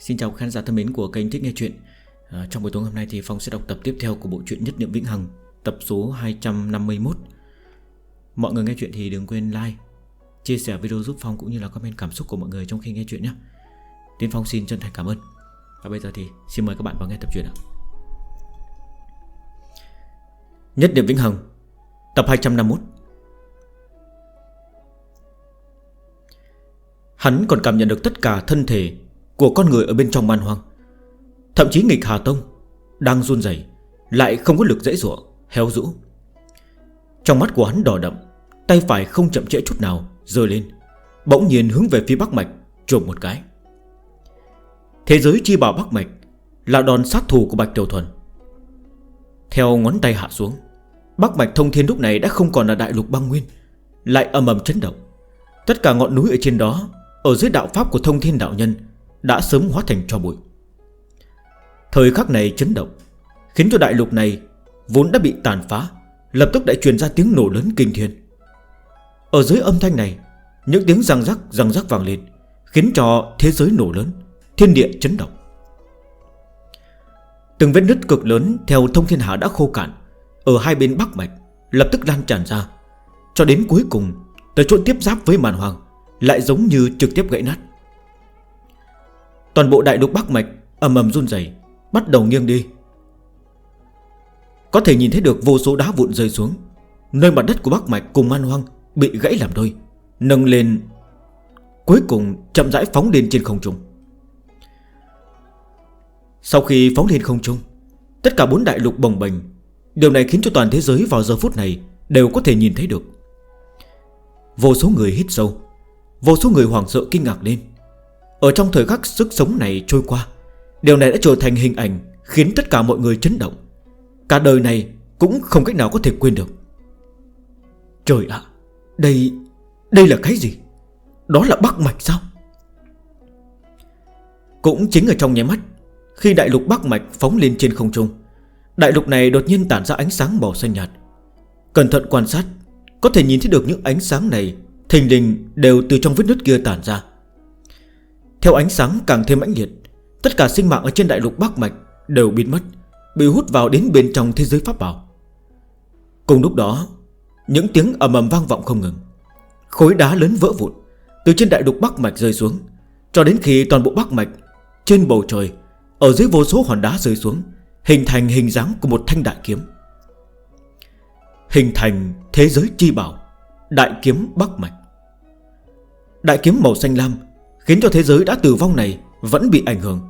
Xin chào khán giả thân mến của kênh Thích Nghe Chuyện. À, Trong buổi tối hôm nay thì Phong sẽ đọc tập tiếp theo của bộ truyện Nhất Niệm Vĩnh Hằng Tập số 251 Mọi người nghe chuyện thì đừng quên like Chia sẻ video giúp Phong cũng như là comment cảm xúc của mọi người trong khi nghe chuyện nhé. Tiến Phong xin chân thành cảm ơn. Và bây giờ thì xin mời các bạn vào nghe tập truyện ạ Nhất Niệm Vĩnh Hằng Tập 251 Hắn còn cảm nhận được tất cả thân thể của con người ở bên trong man hoang. Thậm chí nghịch Hà Tông Đang run dày Lại không có lực dễ dụa Héo rũ. Trong mắt của hắn đỏ đậm, Tay phải không chậm trễ chút nào Rơi lên, Bỗng nhiên hướng về phía Bắc Mạch Trộm một cái. Thế giới chi bảo Bắc Mạch Là đòn sát thủ của Bạch Tiểu Thuần. Theo ngón tay hạ xuống, Bắc Mạch Thông Thiên lúc này đã không còn là đại lục băng nguyên, Lại âm ầm chấn động. Tất cả ngọn núi ở trên đó, Ở dưới đạo pháp của Thông Thiên Đạo Nhân đã sớm hóa thành cho bụi. Thời khắc này chấn động, Khiến cho đại lục này Vốn đã bị tàn phá, Lập tức đã truyền ra tiếng nổ lớn kinh thiên. Ở dưới âm thanh này, Những tiếng răng rắc răng rắc vàng lên, Khiến cho thế giới nổ lớn, Thiên địa chấn động. Từng vết nứt cực lớn Theo thông thiên hạ đã khô cạn, Ở hai bên bắc mạch Lập tức lan tràn ra, Cho đến cuối cùng, Tới chỗ tiếp giáp với màn hoàng, Lại giống như trực tiếp gãy nát. Toàn bộ đại lục Bắc Mạch ầm ầm run dày Bắt đầu nghiêng đi. Có thể nhìn thấy được vô số đá vụn rơi xuống. Nơi mặt đất của Bắc Mạch cùng man hoang Bị gãy làm đôi, Nâng lên, Cuối cùng chậm rãi phóng lên trên không trung. Sau khi phóng lên không trung, Tất cả bốn đại lục bồng bềnh, Điều này khiến cho toàn thế giới vào giờ phút này Đều có thể nhìn thấy được. Vô số người hít sâu, Vô số người hoảng sợ kinh ngạc lên. Ở trong thời khắc sức sống này trôi qua, Điều này đã trở thành hình ảnh Khiến tất cả mọi người chấn động. Cả đời này cũng không cách nào có thể quên được. Trời ạ, Đây Đây là cái gì? Đó là Bắc Mạch sao? Cũng chính ở trong nháy mắt, Khi đại lục Bắc Mạch phóng lên trên không trung, Đại lục này đột nhiên tản ra ánh sáng màu xanh nhạt. Cẩn thận quan sát, Có thể nhìn thấy được những ánh sáng này Thình đình đều từ trong vết nứt kia tản ra. Theo ánh sáng càng thêm mãnh liệt, Tất cả sinh mạng ở trên đại lục Bắc Mạch Đều biến mất, Bị hút vào đến bên trong thế giới pháp bảo. Cùng lúc đó, Những tiếng ầm ầm vang vọng không ngừng. Khối đá lớn vỡ vụn, Từ trên đại lục Bắc Mạch rơi xuống, Cho đến khi toàn bộ Bắc Mạch, Trên bầu trời, Ở dưới vô số hòn đá rơi xuống, Hình thành hình dáng của một thanh đại kiếm. Hình thành thế giới chi bảo, Đại kiếm Bắc Mạch. Đại kiếm màu xanh lam Khiến cho thế giới đã tử vong này Vẫn bị ảnh hưởng.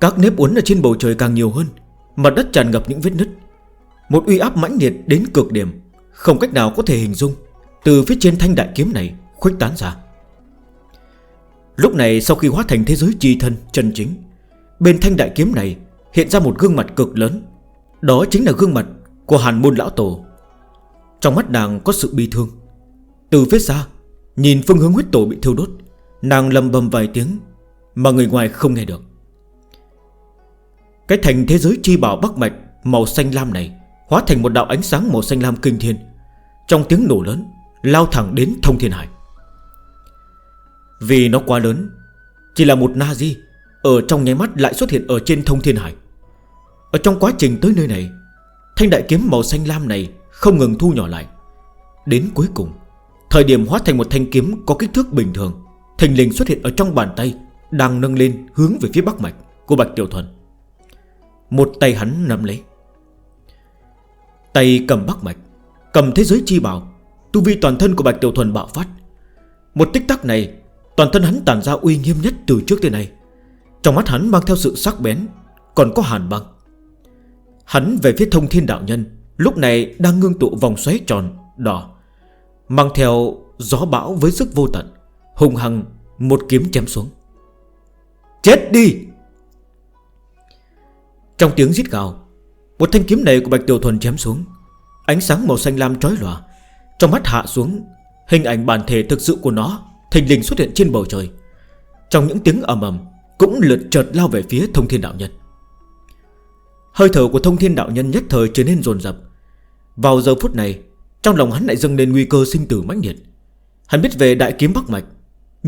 Các nếp uốn ở trên bầu trời càng nhiều hơn, Mặt đất tràn ngập những vết nứt. Một uy áp mãnh liệt đến cực điểm, Không cách nào có thể hình dung, Từ phía trên thanh đại kiếm này khuếch tán ra. Lúc này, sau khi hóa thành thế giới chi thân chân chính, Bên thanh đại kiếm này Hiện ra một gương mặt cực lớn. Đó chính là gương mặt của hàn môn lão tổ. Trong mắt nàng có sự bi thương. Từ phía xa, Nhìn phương hướng huyết tổ bị thiêu đốt Nàng lầm bầm vài tiếng, Mà người ngoài không nghe được. Cái thành thế giới chi bảo Bắc Mạch Màu xanh lam này Hóa thành một đạo ánh sáng màu xanh lam kinh thiên. Trong tiếng nổ lớn, Lao thẳng đến thông thiên hải. Vì nó quá lớn, Chỉ là một Nazi Ở trong nháy mắt lại xuất hiện ở trên thông thiên hải. Ở trong quá trình tới nơi này, Thanh đại kiếm màu xanh lam này Không ngừng thu nhỏ lại. Đến cuối cùng, Thời điểm hóa thành một thanh kiếm có kích thước bình thường Thình lình xuất hiện ở trong bàn tay, Đang nâng lên hướng về phía bắc mạch Của Bạch Tiểu Thuần. Một tay hắn nắm lấy. Tay cầm bắc mạch, Cầm thế giới chi bảo, Tu vi toàn thân của Bạch Tiểu Thuần bạo phát. Một tích tắc này, Toàn thân hắn tàn ra uy nghiêm nhất từ trước tới nay. Trong mắt hắn mang theo sự sắc bén, Còn có hàn băng. Hắn về phía thông thiên đạo nhân, Lúc này đang ngưng tụ vòng xoáy tròn Đỏ, Mang theo gió bão với sức vô tận Hùng hằng một kiếm chém xuống. Chết đi! Trong tiếng giết gào, Một thanh kiếm này của Bạch Tiểu Thuần chém xuống. Ánh sáng màu xanh lam trói lòa. Trong mắt hạ xuống, Hình ảnh bản thể thực sự của nó Thành linh xuất hiện trên bầu trời. Trong những tiếng ầm ầm, Cũng lượt chợt lao về phía thông thiên đạo nhân. Hơi thở của thông thiên đạo nhân nhất thời trở nên dồn dập. Vào giờ phút này, Trong lòng hắn lại dâng lên nguy cơ sinh tử mãnh liệt. Hắn biết về đại kiếm Bắc Mạch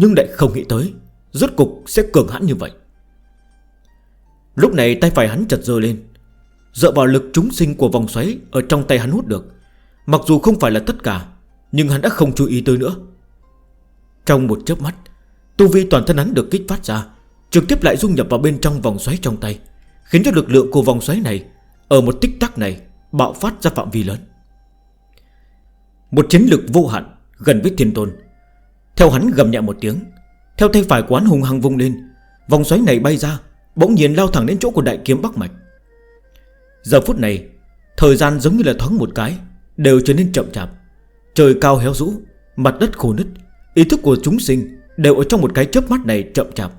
nhưng lại không nghĩ tới, Rốt cục sẽ cường hãn như vậy. Lúc này tay phải hắn chật dơ lên, Dựa vào lực chúng sinh của vòng xoáy Ở trong tay hắn hút được. Mặc dù không phải là tất cả, Nhưng hắn đã không chú ý tới nữa. Trong một chớp mắt, Tu vi toàn thân hắn được kích phát ra, Trực tiếp lại dung nhập vào bên trong vòng xoáy trong tay, Khiến cho lực lượng của vòng xoáy này Ở một tích tắc này Bạo phát ra phạm vi lớn. Một chiến lực vô hạn Gần với thiên tôn theo hắn gầm nhẹ một tiếng. Theo tay phải quán hùng hăng vung lên. Vòng xoáy này bay ra, Bỗng nhiên lao thẳng đến chỗ của đại kiếm Bắc Mạch. Giờ phút này, Thời gian giống như là thoáng một cái, Đều trở nên chậm chạp. Trời cao héo rũ, Mặt đất khô nứt, Ý thức của chúng sinh đều ở trong một cái chớp mắt này chậm chạp.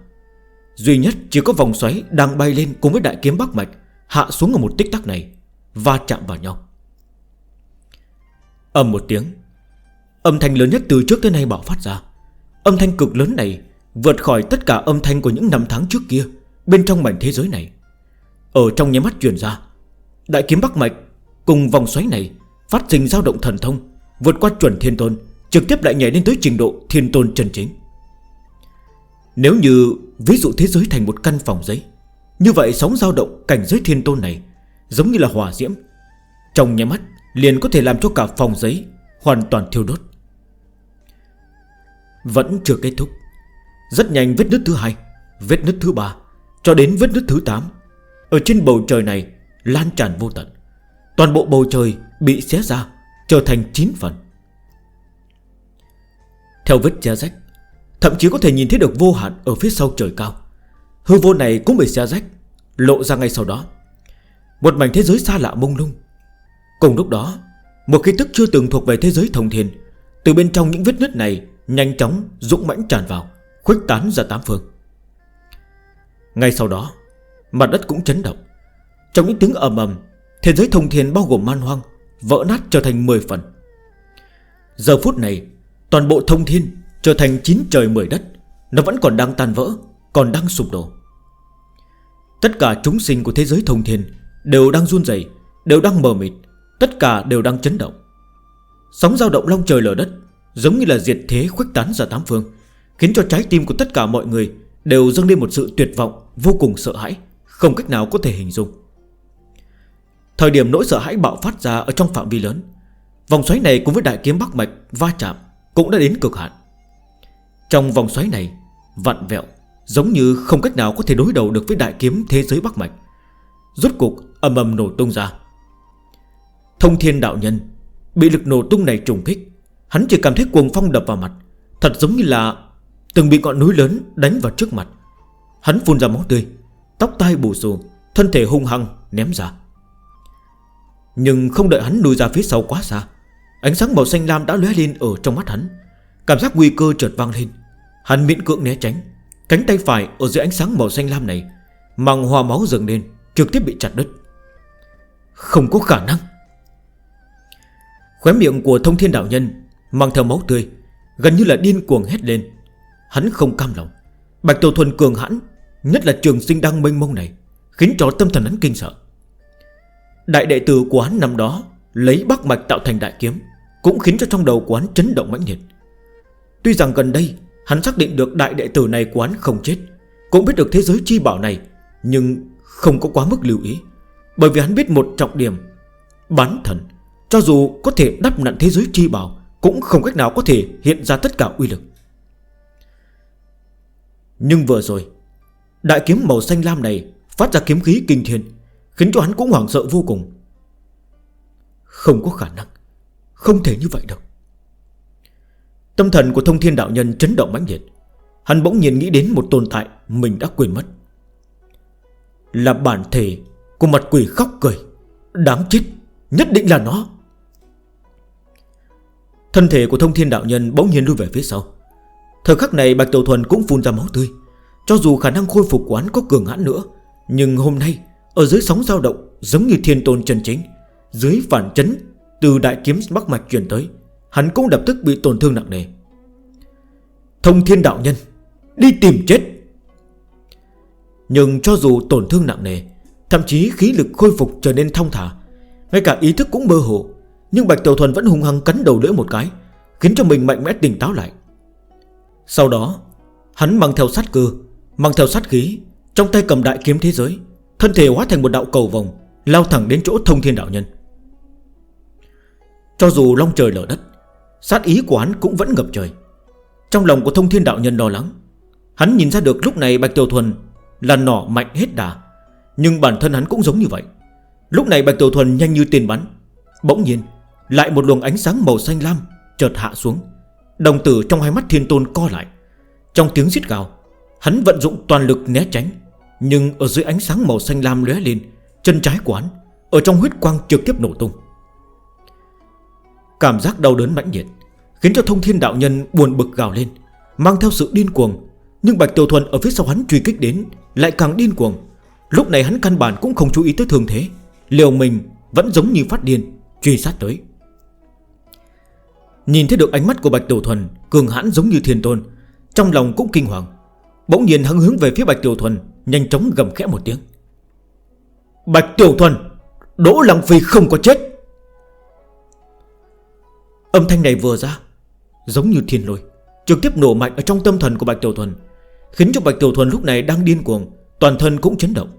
Duy nhất chỉ có vòng xoáy đang bay lên cùng với đại kiếm Bắc Mạch Hạ xuống ở một tích tắc này và chạm vào nhau. Âm một tiếng, Âm thanh lớn nhất từ trước tới nay bảo phát ra. Âm thanh cực lớn này Vượt khỏi tất cả âm thanh của những năm tháng trước kia Bên trong mảnh thế giới này. Ở trong nhé mắt truyền ra, Đại kiếm Bắc Mạch cùng vòng xoáy này Phát sinh dao động thần thông, Vượt qua chuẩn thiên tôn, Trực tiếp lại nhảy lên tới trình độ thiên tôn chân chính. Nếu như ví dụ thế giới thành một căn phòng giấy, Như vậy sóng dao động cảnh giới thiên tôn này Giống như là hỏa diễm, Trong nhé mắt liền có thể làm cho cả phòng giấy Hoàn toàn thiêu đốt. Vẫn chưa kết thúc. Rất nhanh vết nứt thứ hai, Vết nứt thứ ba, Cho đến vết nứt thứ 8 Ở trên bầu trời này Lan tràn vô tận. Toàn bộ bầu trời bị xé ra, Trở thành 9 phần. Theo vết xé rách, Thậm chí có thể nhìn thấy được vô hạn Ở phía sau trời cao. Hư vô này cũng bị xé rách, Lộ ra ngay sau đó. Một mảnh thế giới xa lạ mông lung. Cùng lúc đó, Một khí tức chưa từng thuộc về thế giới thông thiên. Từ bên trong những vết nứt này Nhanh chóng dũng mãnh tràn vào, Khuếch tán ra tám phương. Ngay sau đó, Mặt đất cũng chấn động. Trong những tiếng ầm ầm, Thế giới thông thiên bao gồm man hoang, Vỡ nát trở thành 10 phần. Giờ phút này, Toàn bộ thông thiên trở thành 9 trời 10 đất, Nó vẫn còn đang tan vỡ, Còn đang sụp đổ. Tất cả chúng sinh của thế giới thông thiên Đều đang run dày Đều đang mờ mịt, Tất cả đều đang chấn động. Sóng dao động long trời lở đất Giống như là diệt thế khuếch tán ra tám phương, Khiến cho trái tim của tất cả mọi người Đều dâng lên một sự tuyệt vọng, Vô cùng sợ hãi, Không cách nào có thể hình dung. Thời điểm nỗi sợ hãi bạo phát ra Ở trong phạm vi lớn, Vòng xoáy này cùng với đại kiếm Bắc Mạch va chạm Cũng đã đến cực hạn. Trong vòng xoáy này, Vặn vẹo, Giống như không cách nào có thể đối đầu được với đại kiếm thế giới Bắc Mạch, Rốt cục âm âm nổ tung ra. Thông thiên đạo nhân Bị lực nổ tung này trùng kích Hắn chỉ cảm thấy cuồng phong đập vào mặt, Thật giống như là Từng bị ngọn núi lớn đánh vào trước mặt. Hắn phun ra máu tươi, Tóc tai bù xù, Thân thể hung hăng ném ra. Nhưng không đợi hắn lùi ra phía sau quá xa, Ánh sáng màu xanh lam đã lóe lên ở trong mắt hắn. Cảm giác nguy cơ chợt vang lên. Hắn miễn cưỡng né tránh, Cánh tay phải ở dưới ánh sáng màu xanh lam này Màng hòa máu dần lên, Trực tiếp bị chặt đứt. Không có khả năng. Khóe miệng của thông thiên đạo nhân Mang theo máu tươi, Gần như là điên cuồng hét lên. Hắn không cam lòng. Bạch Tiểu Thuần cường hãn, Nhất là trường sinh đăng mênh mông này, Khiến cho tâm thần hắn kinh sợ. Đại đệ tử của hắn năm đó Lấy bác mạch tạo thành đại kiếm, Cũng khiến cho trong đầu của hắn chấn động mãnh liệt. Tuy rằng gần đây, Hắn xác định được đại đệ tử này của hắn không chết, Cũng biết được thế giới chi bảo này, Nhưng không có quá mức lưu ý, Bởi vì hắn biết một trọng điểm, Bán thần. Cho dù có thể đắp nặn thế giới chi bảo cũng không cách nào có thể hiện ra tất cả uy lực. Nhưng vừa rồi, Đại kiếm màu xanh lam này Phát ra kiếm khí kinh thiên, Khiến cho hắn cũng hoảng sợ vô cùng. Không có khả năng, Không thể như vậy đâu. Tâm thần của thông thiên đạo nhân chấn động mãnh liệt. Hắn bỗng nhiên nghĩ đến một tồn tại Mình đã quên mất. Là bản thể của mặt quỷ khóc cười. Đáng chết, Nhất định là nó. Thân thể của thông thiên đạo nhân bỗng nhiên lui về phía sau. Thời khắc này, Bạch Tiểu Thuần cũng phun ra máu tươi. Cho dù khả năng khôi phục quán có cường hãn nữa, Nhưng hôm nay, Ở dưới sóng dao động giống như thiên tôn chân chính, Dưới phản chấn Từ đại kiếm Bắc Mạch truyền tới, Hắn cũng đập tức bị tổn thương nặng nề. Thông thiên đạo nhân, Đi tìm chết! Nhưng cho dù tổn thương nặng nề, Thậm chí khí lực khôi phục trở nên thông thả, Ngay cả ý thức cũng mơ hồ nhưng Bạch Tiểu Thuần vẫn hung hăng cắn đầu lưỡi một cái, Khiến cho mình mạnh mẽ tỉnh táo lại. Sau đó, Hắn mang theo sát cơ, Mang theo sát khí, Trong tay cầm đại kiếm thế giới, Thân thể hóa thành một đạo cầu vòng Lao thẳng đến chỗ thông thiên đạo nhân. Cho dù long trời lở đất, Sát ý của hắn cũng vẫn ngập trời. Trong lòng của thông thiên đạo nhân lo lắng, Hắn nhìn ra được lúc này Bạch Tiểu Thuần Là nỏ mạnh hết đà, Nhưng bản thân hắn cũng giống như vậy. Lúc này Bạch Tiểu Thuần nhanh như tiền bắn, Bỗng nhiên lại một luồng ánh sáng màu xanh lam Chợt hạ xuống. Đồng tử trong hai mắt thiên tôn co lại. Trong tiếng giết gào, Hắn vận dụng toàn lực né tránh. Nhưng ở dưới ánh sáng màu xanh lam lóe lên, Chân trái của hắn Ở trong huyết quang trực tiếp nổ tung. Cảm giác đau đớn mãnh nhiệt Khiến cho thông thiên đạo nhân buồn bực gào lên, Mang theo sự điên cuồng. Nhưng Bạch Tiểu Thuần ở phía sau hắn truy kích đến, Lại càng điên cuồng. Lúc này hắn căn bản cũng không chú ý tới thường thế, Liều mình vẫn giống như phát điên Truy sát tới. Nhìn thấy được ánh mắt của Bạch Tiểu Thuần, Cường hãn giống như thiên tôn, Trong lòng cũng kinh hoàng. Bỗng nhiên hắn hướng về phía Bạch Tiểu Thuần, Nhanh chóng gầm khẽ một tiếng. Bạch Tiểu Thuần, Đỗ Lăng Phi không có chết. Âm thanh này vừa ra, Giống như thiên lôi, Trực tiếp nổ mạnh ở trong tâm thần của Bạch Tiểu Thuần, Khiến cho Bạch Tiểu Thuần lúc này đang điên cuồng, Toàn thân cũng chấn động.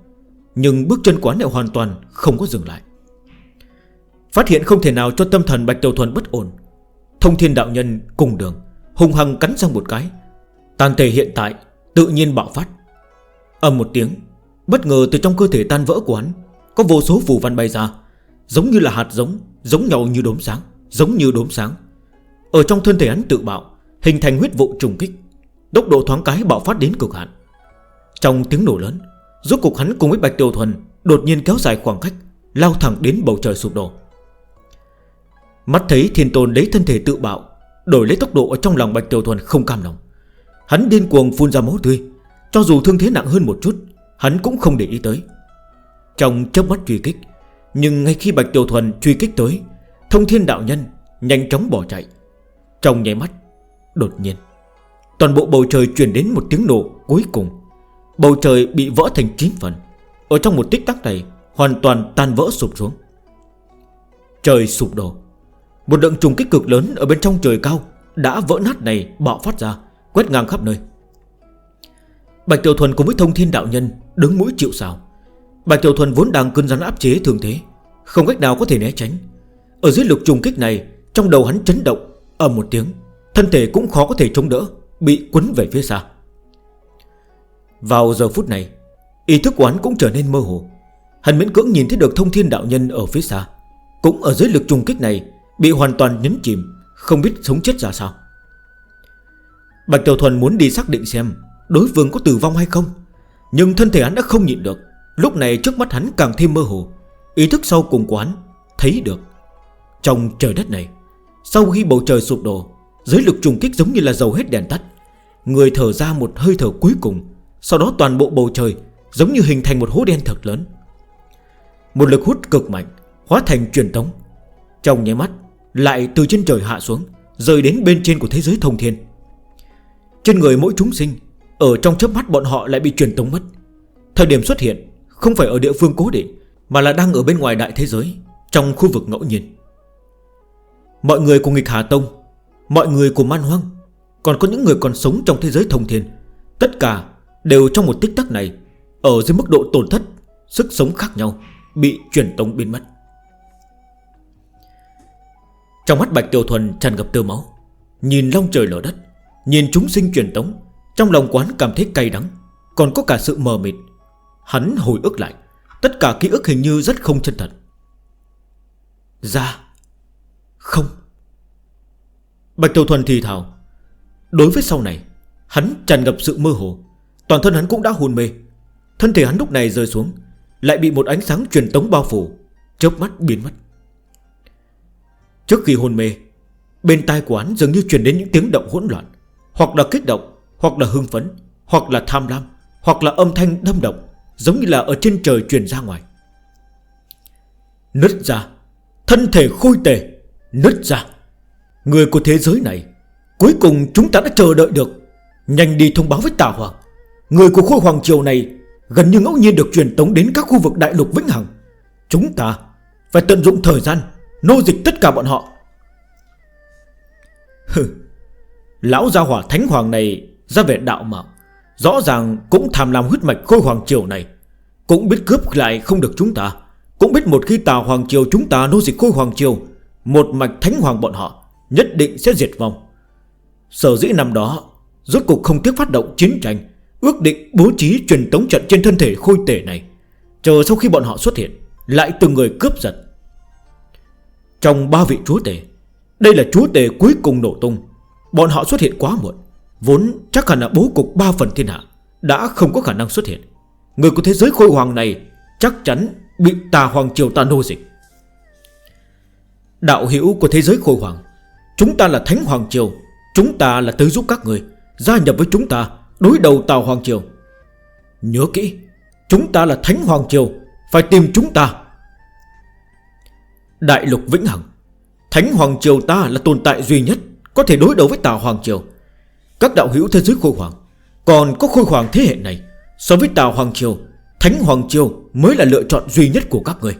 Nhưng bước chân quán lại hoàn toàn không có dừng lại. Phát hiện không thể nào cho tâm thần Bạch Tiểu Thuần bất ổn. Thông thiên đạo nhân cùng đường Hùng hăng cắn sang một cái. Tàn thể hiện tại tự nhiên bạo phát. Âm một tiếng, Bất ngờ từ trong cơ thể tan vỡ của hắn, Có vô số phù văn bay ra, Giống như là hạt giống Giống nhau như đốm sáng, Giống như đốm sáng. Ở trong thân thể hắn tự bạo, Hình thành huyết vụ trùng kích, Tốc độ thoáng cái bạo phát đến cực hạn. Trong tiếng nổ lớn, Rốt cục hắn cùng với Bạch Tiểu Thuần Đột nhiên kéo dài khoảng cách, Lao thẳng đến bầu trời sụp đổ. Mắt thấy thiên tôn lấy thân thể tự bạo, Đổi lấy tốc độ ở trong lòng Bạch Tiểu Thuần không cam lòng. Hắn điên cuồng phun ra máu tươi, Cho dù thương thế nặng hơn một chút, Hắn cũng không để ý tới. Trong chớp mắt truy kích, Nhưng ngay khi Bạch Tiểu Thuần truy kích tới, Thông thiên đạo nhân nhanh chóng bỏ chạy. Trong nháy mắt, Đột nhiên, Toàn bộ bầu trời chuyển đến một tiếng nổ cuối cùng. Bầu trời bị vỡ thành 9 phần. Ở trong một tích tắc này, Hoàn toàn tan vỡ sụp xuống. Trời sụp đổ. Một đợt trùng kích cực lớn ở bên trong trời cao Đã vỡ nát này, bạo phát ra, Quét ngang khắp nơi. Bạch Tiểu Thuần cùng với thông thiên đạo nhân Đứng mũi chịu xào Bạch Tiểu Thuần vốn đang cân rắn áp chế thường thế, Không cách nào có thể né tránh. Ở dưới lực trùng kích này, Trong đầu hắn chấn động Ở một tiếng, Thân thể cũng khó có thể chống đỡ, Bị quấn về phía xa. Vào giờ phút này, Ý thức của hắn cũng trở nên mơ hồ. Hắn miễn cưỡng nhìn thấy được thông thiên đạo nhân ở phía xa. Cũng ở dưới lực trùng kích này Bị hoàn toàn nhấn chìm, Không biết sống chết ra sao. Bạch Tiểu Thuần muốn đi xác định xem Đối phương có tử vong hay không, Nhưng thân thể hắn đã không nhịn được. Lúc này trước mắt hắn càng thêm mơ hồ, Ý thức sau cùng của hắn Thấy được. Trong trời đất này, Sau khi bầu trời sụp đổ Dưới lực trùng kích giống như là dầu hết đèn tắt. Người thở ra một hơi thở cuối cùng, Sau đó toàn bộ bầu trời Giống như hình thành một hố đen thật lớn. Một lực hút cực mạnh, Hóa thành truyền tống. Trong nháy mắt lại từ trên trời hạ xuống, Rơi đến bên trên của thế giới thông thiên. Trên người mỗi chúng sinh, Ở trong chớp mắt bọn họ lại bị truyền tống mất. Thời điểm xuất hiện, Không phải ở địa phương cố định, Mà là đang ở bên ngoài đại thế giới, Trong khu vực ngẫu nhiên. Mọi người của nghịch Hà Tông, Mọi người của Man Hoang, Còn có những người còn sống trong thế giới thông thiên, Tất cả đều trong một tích tắc này, Ở dưới mức độ tổn thất, Sức sống khác nhau, Bị truyền tống biến mất. Trong mắt Bạch Tiêu Thuần tràn ngập tơ máu. Nhìn long trời lở đất, Nhìn chúng sinh truyền tống, Trong lòng quán cảm thấy cay đắng, Còn có cả sự mờ mịt. Hắn hồi ức lại, Tất cả ký ức hình như rất không chân thật. Ra Không. Bạch Tiểu Thuần thì thảo Đối với sau này, Hắn tràn ngập sự mơ hồ. Toàn thân hắn cũng đã hôn mê. Thân thể hắn lúc này rơi xuống, Lại bị một ánh sáng truyền tống bao phủ. Chớp mắt, biến mất. Trước khi hôn mê, Bên tai của hắn dường như truyền đến những tiếng động hỗn loạn, Hoặc là kích động, Hoặc là hưng phấn, Hoặc là tham lam, Hoặc là âm thanh đâm động, Giống như là ở trên trời truyền ra ngoài. Nứt ra, Thân thể khôi tề, Nứt ra. Người của thế giới này, Cuối cùng chúng ta đã chờ đợi được. Nhanh đi thông báo với Tà Hoàng. Người của khôi hoàng triều này Gần như ngẫu nhiên được truyền tống đến các khu vực đại lục vĩnh hằng. Chúng ta phải tận dụng thời gian Nô dịch tất cả bọn họ. Hừ, Lão gia hỏa thánh hoàng này ra vẻ đạo mạo, Rõ ràng cũng tham lam huyết mạch khôi hoàng triều này, Cũng biết cướp lại không được chúng ta, Cũng biết một khi tà hoàng triều chúng ta nô dịch khôi hoàng triều, Một mạch thánh hoàng bọn họ Nhất định sẽ diệt vong. Sở dĩ năm đó, Rốt cuộc không tiếc phát động chiến tranh, Ước định bố trí truyền tống trận trên thân thể khôi tể này, Chờ sau khi bọn họ xuất hiện, Lại từng người cướp giật. Trong ba vị chúa tể, Đây là chúa tể cuối cùng nổ tung. Bọn họ xuất hiện quá muộn, Vốn chắc hẳn là bố cục ba phần thiên hạ Đã không có khả năng xuất hiện. Người của thế giới khôi hoàng này Chắc chắn bị tà hoàng triều ta nô dịch. Đạo hiểu của thế giới khôi hoàng Chúng ta là thánh hoàng triều, Chúng ta là tới giúp các người, Gia nhập với chúng ta, Đối đầu tà hoàng triều. Nhớ kỹ, Chúng ta là thánh hoàng triều, Phải tìm chúng ta. Đại lục vĩnh hằng. Thánh Hoàng Triều ta là tồn tại duy nhất Có thể đối đầu với Tà Hoàng Triều. Các đạo hữu thế giới khôi hoàng Còn có khôi hoàng thế hệ này. So với Tà Hoàng Triều, Thánh Hoàng Triều mới là lựa chọn duy nhất của các người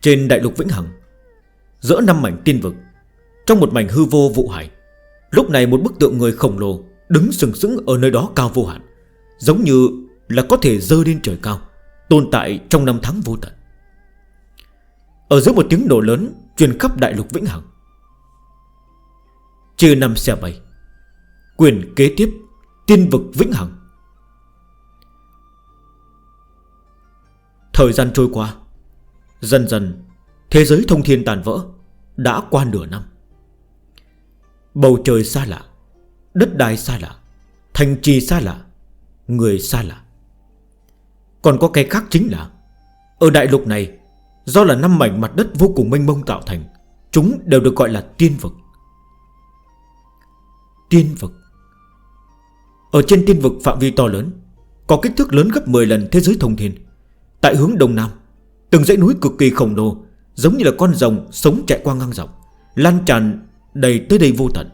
Trên đại lục Vĩnh Hằng, Giữa năm mảnh tiên vực, Trong một mảnh hư vô vụ hải Lúc này một bức tượng người khổng lồ Đứng sừng sững ở nơi đó cao vô hạn, Giống như là có thể dơ lên trời cao, Tồn tại trong năm tháng vô tận. Ở giữa một tiếng nổ lớn Truyền khắp đại lục Vĩnh Hằng. Chưa năm xe bay Quyền kế tiếp Tiên vực Vĩnh Hằng. Thời gian trôi qua, Dần dần Thế giới thông thiên tàn vỡ Đã qua nửa năm. Bầu trời xa lạ, Đất đai xa lạ, Thành trì xa lạ, Người xa lạ. Còn có cái khác chính là, Ở đại lục này, Do là năm mảnh mặt đất vô cùng mênh mông tạo thành, Chúng đều được gọi là tiên vực. Tiên vực. Ở trên tiên vực phạm vi to lớn, Có kích thước lớn gấp 10 lần thế giới thông thiên. Tại hướng đông nam, Từng dãy núi cực kỳ khổng lồ, Giống như là con rồng sống chạy qua ngang dọc, Lan tràn đầy tới đây vô tận.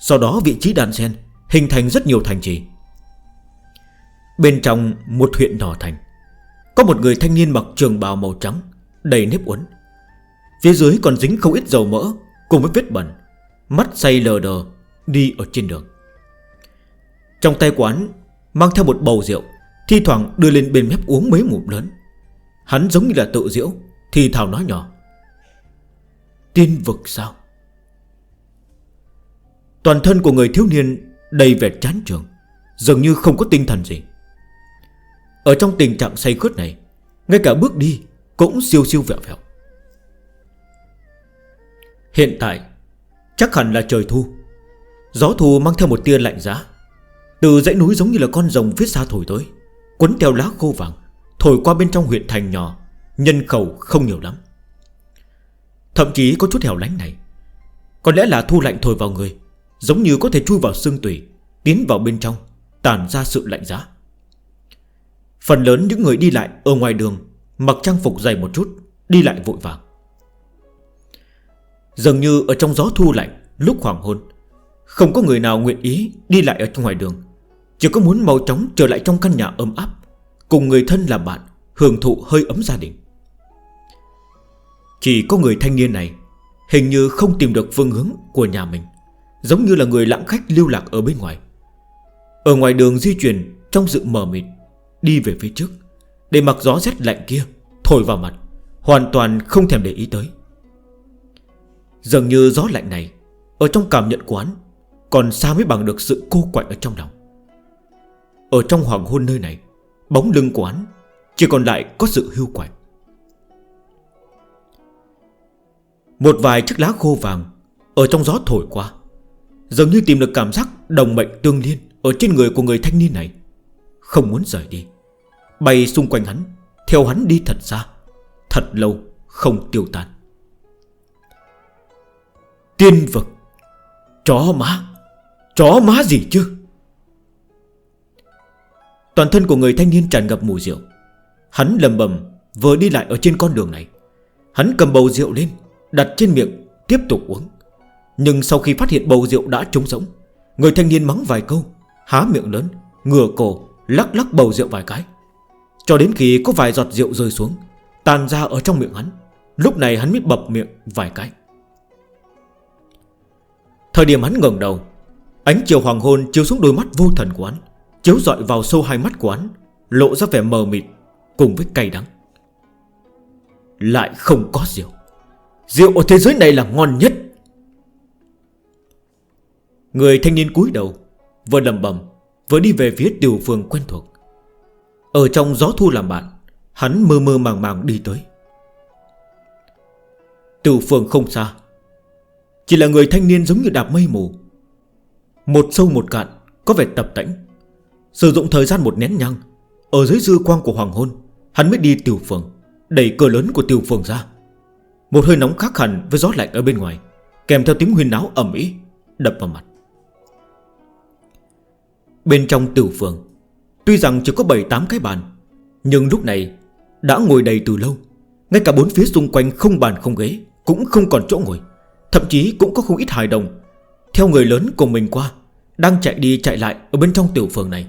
Sau đó vị trí đàn sen Hình thành rất nhiều thành trì. Bên trong một huyện đỏ thành, Có một người thanh niên mặc trường bào màu trắng, Đầy nếp uốn. Phía dưới còn dính không ít dầu mỡ Cùng với vết bẩn, Mắt say lờ đờ, đi ở trên đường. Trong tay quán Mang theo một bầu rượu, Thi thoảng đưa lên bên mép uống mấy ngụm lớn. Hắn giống như là tự diễu, Thì thảo nói nhỏ. Tiên vực sao? Toàn thân của người thiếu niên Đầy vẻ chán trường, Dường như không có tinh thần gì. Ở trong tình trạng say khướt này, Ngay cả bước đi cũng siêu siêu vẹo vẹo. Hiện tại, Chắc hẳn là trời thu. Gió thu mang theo một tia lạnh giá. Từ dãy núi giống như là con rồng phía xa thổi tới, Quấn theo lá khô vàng, Thổi qua bên trong huyện thành nhỏ, Nhân khẩu không nhiều lắm. Thậm chí có chút hẻo lánh này. Có lẽ là thu lạnh thổi vào người, Giống như có thể chui vào xương tủy, Tiến vào bên trong tàn ra sự lạnh giá. Phần lớn những người đi lại ở ngoài đường Mặc trang phục dày một chút, Đi lại vội vàng. Dường như ở trong gió thu lạnh, Lúc hoàng hôn, Không có người nào nguyện ý đi lại ở ngoài đường. Chỉ có muốn mau chóng trở lại trong căn nhà ấm áp, Cùng người thân làm bạn, Hưởng thụ hơi ấm gia đình. Chỉ có người thanh niên này, Hình như không tìm được phương hướng của nhà mình, Giống như là người lãng khách lưu lạc ở bên ngoài. Ở ngoài đường di chuyển trong sự mờ mịt Đi về phía trước. Để mặc gió rét lạnh kia Thổi vào mặt, Hoàn toàn không thèm để ý tới. Dường như gió lạnh này, Ở trong cảm nhận quán Còn xa mới bằng được sự cô quạnh ở trong lòng. Ở trong hoàng hôn nơi này, Bóng lưng quán Chỉ còn lại có sự hưu quạnh. Một vài chiếc lá khô vàng Ở trong gió thổi qua, Dường như tìm được cảm giác đồng mệnh tương liên Ở trên người của người thanh niên này, Không muốn rời đi. Bay xung quanh hắn, Theo hắn đi thật xa, Thật lâu không tiêu tan. Tiên vực, Chó má Chó má gì chứ? Toàn thân của người thanh niên tràn ngập mùi rượu. Hắn lầm bầm Vừa đi lại ở trên con đường này. Hắn cầm bầu rượu lên, Đặt trên miệng, Tiếp tục uống. Nhưng sau khi phát hiện bầu rượu đã trống rỗng, Người thanh niên mắng vài câu, Há miệng lớn Ngừa cổ, Lắc lắc bầu rượu vài cái. Cho đến khi có vài giọt rượu rơi xuống, Tàn ra ở trong miệng hắn, Lúc này hắn mới bập miệng vài cái. Thời điểm hắn ngẩng đầu, Ánh chiều hoàng hôn chiếu xuống đôi mắt vô thần của hắn, Chiếu dọi vào sâu hai mắt của hắn, Lộ ra vẻ mờ mịt Cùng với cay đắng. Lại không có rượu. Rượu ở thế giới này là ngon nhất. Người thanh niên cúi đầu, Vừa lầm bầm Vừa đi về phía tiểu phường quen thuộc. Ở trong gió thu làm bạn, Hắn mơ mơ màng màng đi tới. Từ phường không xa, Chỉ là người thanh niên giống như đạp mây mù. Một sâu một cạn, Có vẻ tập tĩnh Sử dụng thời gian một nén nhang, Ở dưới dư quang của hoàng hôn, Hắn mới đi tiểu phường, Đẩy cờ lớn của tiểu phường ra. Một hơi nóng khắc hẳn với gió lạnh ở bên ngoài, Kèm theo tiếng huyên náo ẩm ý Đập vào mặt. Bên trong tiểu phường Tuy rằng chỉ có 7-8 cái bàn, Nhưng lúc này đã ngồi đầy từ lâu. Ngay cả bốn phía xung quanh không bàn không ghế Cũng không còn chỗ ngồi. Thậm chí cũng có không ít hài đồng. Theo người lớn của mình qua, Đang chạy đi chạy lại ở bên trong tiểu phường này.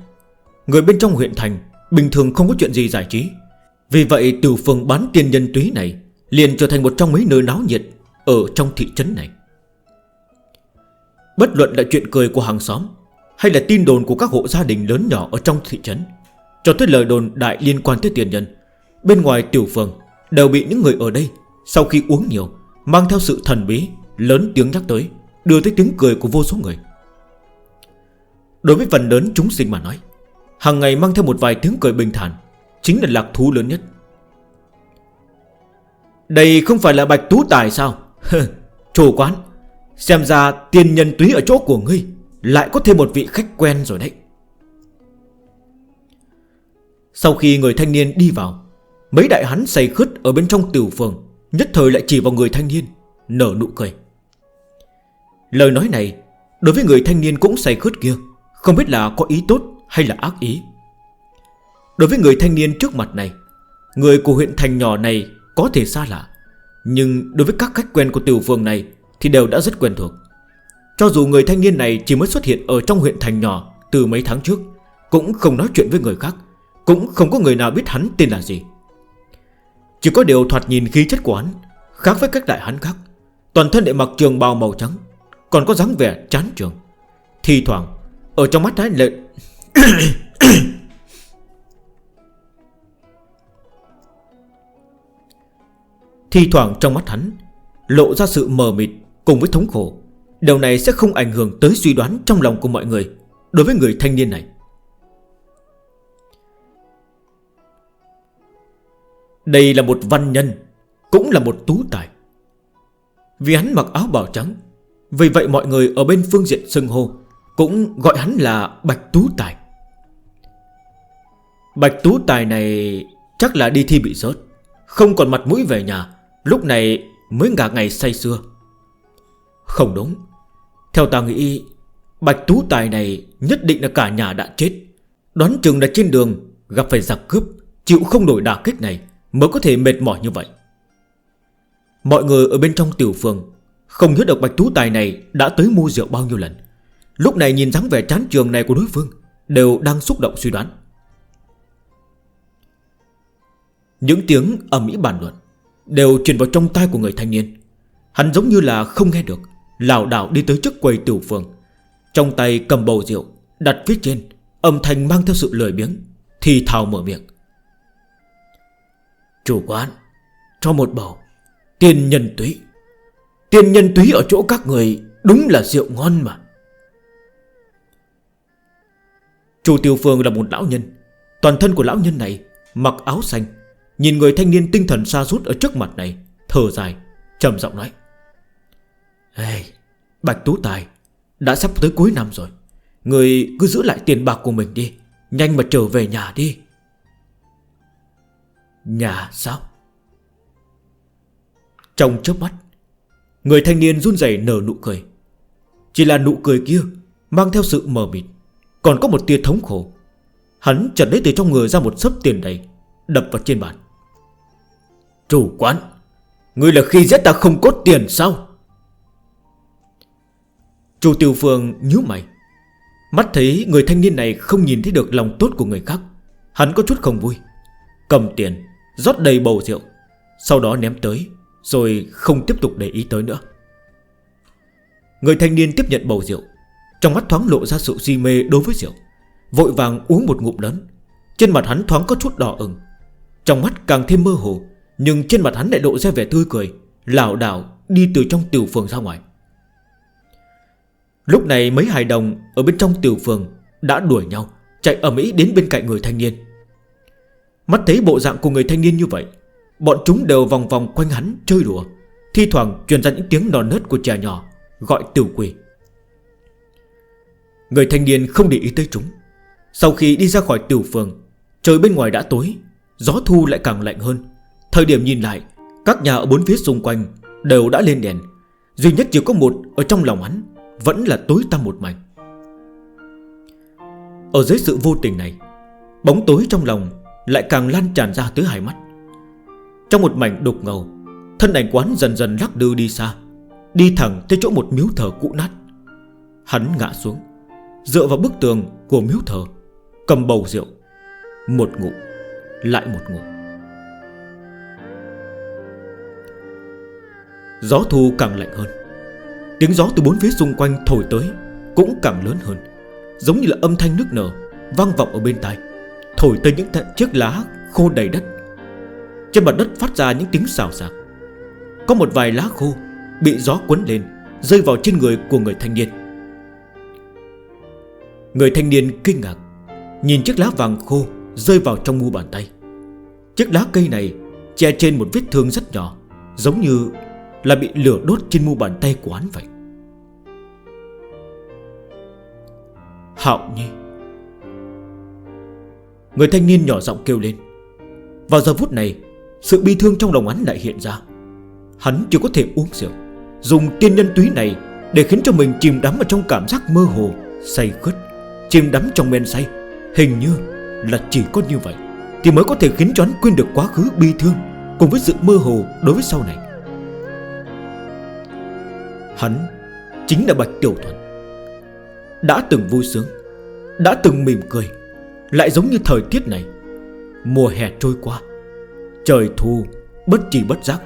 Người bên trong huyện thành Bình thường không có chuyện gì giải trí. Vì vậy tiểu phường bán tiền nhân túy này Liền trở thành một trong mấy nơi náo nhiệt Ở trong thị trấn này. Bất luận là chuyện cười của hàng xóm hay là tin đồn của các hộ gia đình lớn nhỏ Ở trong thị trấn? Cho tới lời đồn đại liên quan tới tiền nhân, Bên ngoài tiểu phường Đều bị những người ở đây Sau khi uống nhiều, Mang theo sự thần bí, Lớn tiếng nhắc tới, Đưa tới tiếng cười của vô số người. Đối với phần lớn chúng sinh mà nói, hàng ngày mang theo một vài tiếng cười bình thản Chính là lạc thú lớn nhất. Đây không phải là bạch tú tài sao? Chủ quán, Xem ra tiền nhân túy ở chỗ của ngươi lại có thêm một vị khách quen rồi đấy. Sau khi người thanh niên đi vào, Mấy đại hắn say khứt ở bên trong tiểu phường, Nhất thời lại chỉ vào người thanh niên, Nở nụ cười. Lời nói này, Đối với người thanh niên cũng say khứt kia, Không biết là có ý tốt hay là ác ý. Đối với người thanh niên trước mặt này, Người của huyện thành nhỏ này Có thể xa lạ, Nhưng đối với các khách quen của tiểu phường này Thì đều đã rất quen thuộc. Cho dù người thanh niên này chỉ mới xuất hiện ở trong huyện thành nhỏ từ mấy tháng trước, Cũng không nói chuyện với người khác, Cũng không có người nào biết hắn tên là gì. Chỉ có điều thoạt nhìn khí chất của hắn Khác với các đại hắn khác, Toàn thân đệ mặc trường bào màu trắng, Còn có dáng vẻ chán trường. Thì thoảng, Ở trong mắt hắn lệ Thì thoảng trong mắt hắn Lộ ra sự mờ mịt Cùng với thống khổ. Điều này sẽ không ảnh hưởng tới suy đoán trong lòng của mọi người Đối với người thanh niên này. Đây là một văn nhân, Cũng là một tú tài. Vì hắn mặc áo bào trắng, Vì vậy mọi người ở bên phương diện sân hô Cũng gọi hắn là Bạch Tú Tài. Bạch Tú Tài này Chắc là đi thi bị rớt Không còn mặt mũi về nhà, Lúc này mới ngả ngày say xưa Không đúng theo ta nghĩ, Bạch Tú Tài này nhất định là cả nhà đã chết. Đoán chừng là trên đường Gặp phải giặc cướp, Chịu không nổi đả kích này Mới có thể mệt mỏi như vậy. Mọi người ở bên trong tiểu phường Không nhớ được Bạch Tú Tài này Đã tới mua rượu bao nhiêu lần. Lúc này nhìn dáng vẻ chán trường này của đối phương Đều đang xúc động suy đoán. Những tiếng ẩm ý bàn luận Đều truyền vào trong tai của người thanh niên. Hắn giống như là không nghe được lảo đảo đi tới trước quầy tiểu phường. Trong tay cầm bầu rượu Đặt phía trên Âm thanh mang theo sự lười biếng Thì thào mở miệng. Chủ quán Cho một bầu. Tiên nhân túy. Tiên nhân túy ở chỗ các người Đúng là rượu ngon mà. Chủ tiểu phường là một lão nhân. Toàn thân của lão nhân này Mặc áo xanh. Nhìn người thanh niên tinh thần xa rút ở trước mặt này Thở dài trầm giọng nói. Hey, Bạch Tú Tài, Đã sắp tới cuối năm rồi. Người cứ giữ lại tiền bạc của mình đi, Nhanh mà trở về nhà đi. Nhà sao? Trong chớp mắt, Người thanh niên run rẩy nở nụ cười. Chỉ là nụ cười kia Mang theo sự mờ mịt, Còn có một tia thống khổ. Hắn chợt lấy từ trong người ra một sớp tiền đầy, Đập vào trên bàn. Chủ quán, người là khi giết ta không có tiền sao? Chu Tiêu Phương nhíu mày. Mắt thấy người thanh niên này không nhìn thấy được lòng tốt của người khác, Hắn có chút không vui. Cầm tiền, rót đầy bầu rượu, Sau đó ném tới, Rồi không tiếp tục để ý tới nữa. Người thanh niên tiếp nhận bầu rượu, Trong mắt thoáng lộ ra sự si mê đối với rượu, Vội vàng uống một ngụm lớn. Trên mặt hắn thoáng có chút đỏ ửng, Trong mắt càng thêm mơ hồ, Nhưng trên mặt hắn lại độ ra vẻ tươi cười, lảo đảo đi từ trong tiểu phường ra ngoài. Lúc này mấy hài đồng ở bên trong tiểu phường đã đuổi nhau, Chạy ở Mỹ đến bên cạnh người thanh niên. Mắt thấy bộ dạng của người thanh niên như vậy, Bọn chúng đều vòng vòng quanh hắn chơi đùa, Thi thoảng truyền ra những tiếng nò nớt của trẻ nhỏ, Gọi tiểu quỷ. Người thanh niên không để ý tới chúng. Sau khi đi ra khỏi tiểu phường, Trời bên ngoài đã tối, Gió thu lại càng lạnh hơn. Thời điểm nhìn lại, Các nhà ở bốn phía xung quanh đều đã lên đèn, Duy nhất chỉ có một ở trong lòng hắn vẫn là tối tăm một mảnh. Ở dưới sự vô tình này, Bóng tối trong lòng lại càng lan tràn ra tới hai mắt. Trong một mảnh đục ngầu, Thân ảnh quán dần dần lắc đưa đi xa, Đi thẳng tới chỗ một miếu thờ cũ nát. Hắn ngã xuống, Dựa vào bức tường của miếu thờ, Cầm bầu rượu, Một ngụm, Lại một ngụm. Gió thu càng lạnh hơn. Tiếng gió từ bốn phía xung quanh thổi tới, Cũng càng lớn hơn. Giống như là âm thanh nước nở, Vang vọng ở bên tai, Thổi tới những chiếc lá khô đầy đất. Trên mặt đất phát ra những tiếng xào xạc. Có một vài lá khô Bị gió cuốn lên, Rơi vào trên người của người thanh niên. Người thanh niên kinh ngạc, Nhìn chiếc lá vàng khô Rơi vào trong mu bàn tay. Chiếc lá cây này Che trên một vết thương rất nhỏ, Giống như là bị lửa đốt trên mu bàn tay của hắn vậy. Hạo Nhi. Người thanh niên nhỏ giọng kêu lên. Vào giờ phút này, Sự bi thương trong lòng hắn lại hiện ra. Hắn chưa có thể uống rượu. Dùng tiên nhân túy này Để khiến cho mình chìm đắm ở trong cảm giác mơ hồ, Say khứt Chìm đắm trong men say, Hình như là chỉ có như vậy Thì mới có thể khiến cho hắn quên được quá khứ bi thương Cùng với sự mơ hồ đối với sau này. Hắn Chính là Bạch Tiểu Thuần. Đã từng vui sướng, Đã từng mỉm cười. Lại giống như thời tiết này, Mùa hè trôi qua, Trời thu, bất trì bất giác,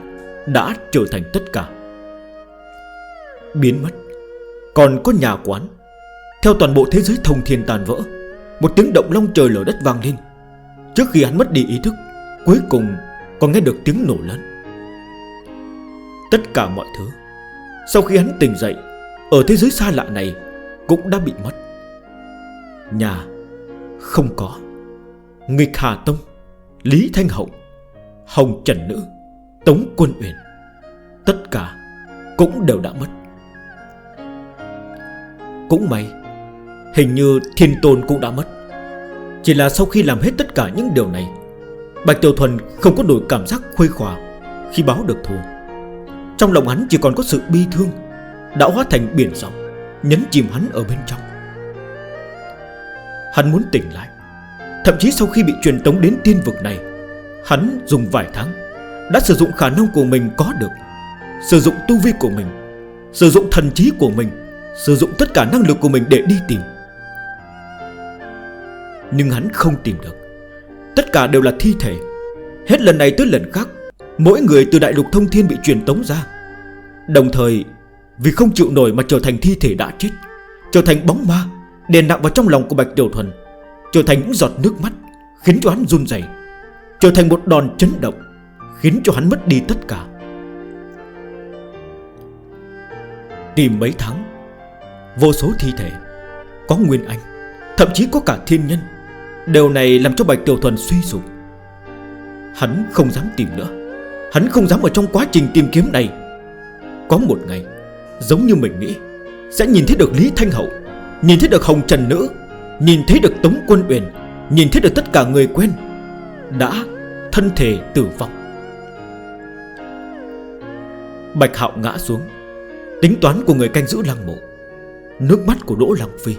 Đã trở thành tất cả. Biến mất, Còn có nhà quán. Theo toàn bộ thế giới thông thiên tàn vỡ, Một tiếng động long trời lở đất vang lên. Trước khi hắn mất đi ý thức, Cuối cùng còn nghe được tiếng nổ lớn. Tất cả mọi thứ, Sau khi hắn tỉnh dậy, Ở thế giới xa lạ này cũng đã bị mất. Nhà không có. Nghịch Hà Tông, Lý Thanh Hậu, Hồng Trần Nữ, Tống Quân Uyển, Tất cả cũng đều đã mất. Cũng may, Hình như Thiên Tôn cũng đã mất. Chỉ là sau khi làm hết tất cả những điều này, Bạch Tiểu Thuần không có nổi cảm giác khuây khỏa Khi báo được thù. Trong lòng hắn chỉ còn có sự bi thương Đã hóa thành biển rộng nhấn chìm hắn ở bên trong. Hắn muốn tỉnh lại. Thậm chí sau khi bị truyền tống đến tiên vực này, Hắn dùng vài tháng Đã sử dụng khả năng của mình có được, Sử dụng tu vi của mình, Sử dụng thần trí của mình, Sử dụng tất cả năng lực của mình để đi tìm. Nhưng hắn không tìm được. Tất cả đều là thi thể. Hết lần này tới lần khác, Mỗi người từ đại lục thông thiên bị truyền tống ra. Đồng thời vì không chịu nổi mà trở thành thi thể đã chết, Trở thành bóng ma Đèn nặng vào trong lòng của Bạch Tiểu Thuần, Trở thành những giọt nước mắt Khiến cho hắn run dày Trở thành một đòn chấn động Khiến cho hắn mất đi tất cả. Tìm mấy tháng, Vô số thi thể, Có Nguyên Anh, Thậm chí có cả thiên nhân Điều này làm cho Bạch Tiểu Thuần suy sụp. Hắn không dám tìm nữa, Hắn không dám ở trong quá trình tìm kiếm này. Có một ngày Giống như mình nghĩ, Sẽ nhìn thấy được Lý Thanh Hậu, Nhìn thấy được Hồng Trần Nữ, Nhìn thấy được Tống Quân Uyển, Nhìn thấy được tất cả người quen, Đã thân thể tử vong. Bạch Hạo ngã xuống, Tính toán của người canh giữ lăng mộ, Nước mắt của Đỗ Lăng Phi.